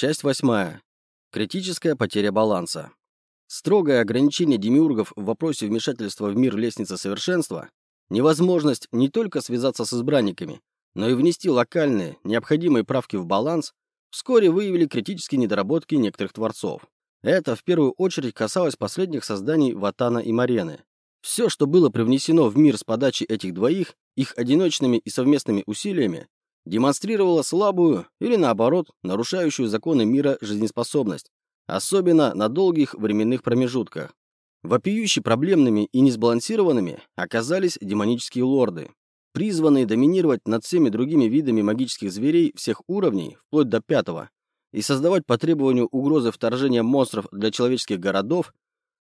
Часть восьмая. Критическая потеря баланса. Строгое ограничение демиургов в вопросе вмешательства в мир лестницы совершенства, невозможность не только связаться с избранниками, но и внести локальные, необходимые правки в баланс, вскоре выявили критические недоработки некоторых творцов. Это в первую очередь касалось последних созданий Ватана и Марены. Все, что было привнесено в мир с подачи этих двоих, их одиночными и совместными усилиями, демонстрировала слабую или, наоборот, нарушающую законы мира жизнеспособность, особенно на долгих временных промежутках. Вопиюще проблемными и несбалансированными оказались демонические лорды, призванные доминировать над всеми другими видами магических зверей всех уровней, вплоть до пятого, и создавать по требованию угрозы вторжения монстров для человеческих городов,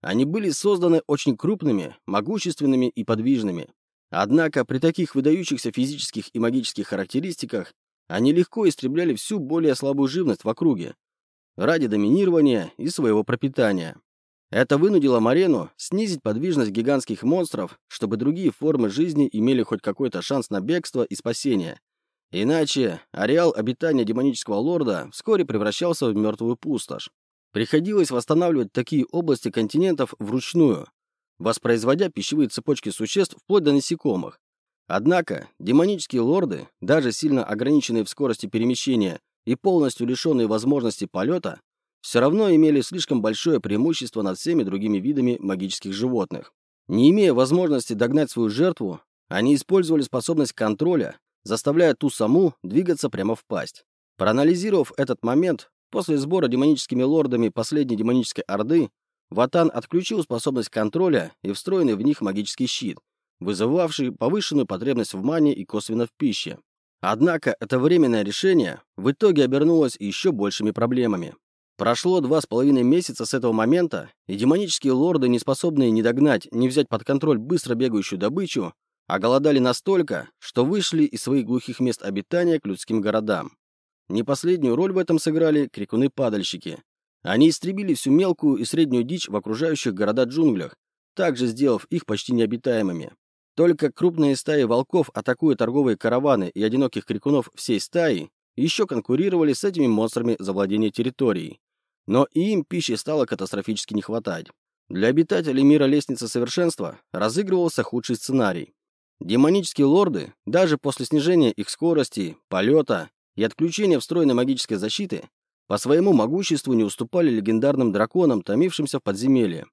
они были созданы очень крупными, могущественными и подвижными. Однако при таких выдающихся физических и магических характеристиках они легко истребляли всю более слабую живность в округе ради доминирования и своего пропитания. Это вынудило Марену снизить подвижность гигантских монстров, чтобы другие формы жизни имели хоть какой-то шанс на бегство и спасение. Иначе ареал обитания демонического лорда вскоре превращался в мертвую пустошь. Приходилось восстанавливать такие области континентов вручную, воспроизводя пищевые цепочки существ вплоть до насекомых. Однако демонические лорды, даже сильно ограниченные в скорости перемещения и полностью лишенные возможности полета, все равно имели слишком большое преимущество над всеми другими видами магических животных. Не имея возможности догнать свою жертву, они использовали способность контроля, заставляя ту саму двигаться прямо в пасть. Проанализировав этот момент, после сбора демоническими лордами последней демонической орды, Ватан отключил способность контроля и встроенный в них магический щит, вызывавший повышенную потребность в мане и косвенно в пище. Однако это временное решение в итоге обернулось еще большими проблемами. Прошло два с половиной месяца с этого момента, и демонические лорды, не способные ни догнать, ни взять под контроль быстро бегающую добычу, оголодали настолько, что вышли из своих глухих мест обитания к людским городам. Не последнюю роль в этом сыграли крикуны-падальщики, они истребили всю мелкую и среднюю дичь в окружающих города-джунглях, также сделав их почти необитаемыми. Только крупные стаи волков, атакуя торговые караваны и одиноких крикунов всей стаи, еще конкурировали с этими монстрами за владение территорией. Но и им пищи стало катастрофически не хватать. Для обитателей мира Лестницы Совершенства разыгрывался худший сценарий. Демонические лорды, даже после снижения их скорости, полета и отключения встроенной магической защиты, по своему могуществу не уступали легендарным драконам, томившимся в подземелье.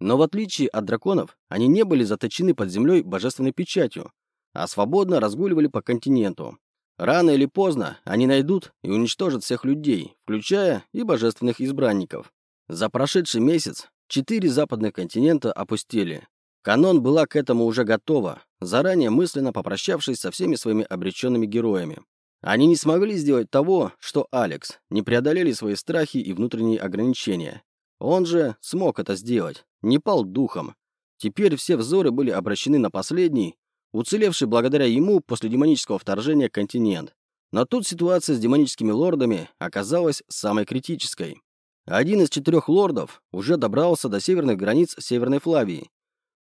Но в отличие от драконов, они не были заточены под землей божественной печатью, а свободно разгуливали по континенту. Рано или поздно они найдут и уничтожат всех людей, включая и божественных избранников. За прошедший месяц четыре западных континента опустели. Канон была к этому уже готова, заранее мысленно попрощавшись со всеми своими обреченными героями. Они не смогли сделать того, что Алекс, не преодолели свои страхи и внутренние ограничения. Он же смог это сделать, не пал духом. Теперь все взоры были обращены на последний, уцелевший благодаря ему после демонического вторжения континент. Но тут ситуация с демоническими лордами оказалась самой критической. Один из четырех лордов уже добрался до северных границ Северной Флавии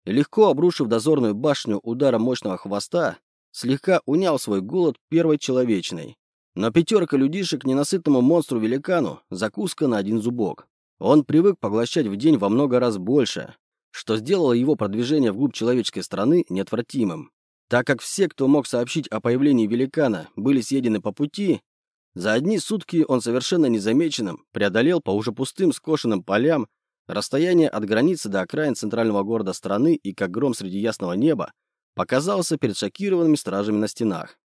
легко обрушив дозорную башню ударом мощного хвоста, слегка унял свой голод первой человечной. Но пятерка людишек ненасытному монстру-великану закуска на один зубок. Он привык поглощать в день во много раз больше, что сделало его продвижение вглубь человеческой страны неотвратимым. Так как все, кто мог сообщить о появлении великана, были съедены по пути, за одни сутки он совершенно незамеченным преодолел по уже пустым скошенным полям расстояние от границы до окраин центрального города страны и, как гром среди ясного неба, показался перед шокированными стражами на стенах.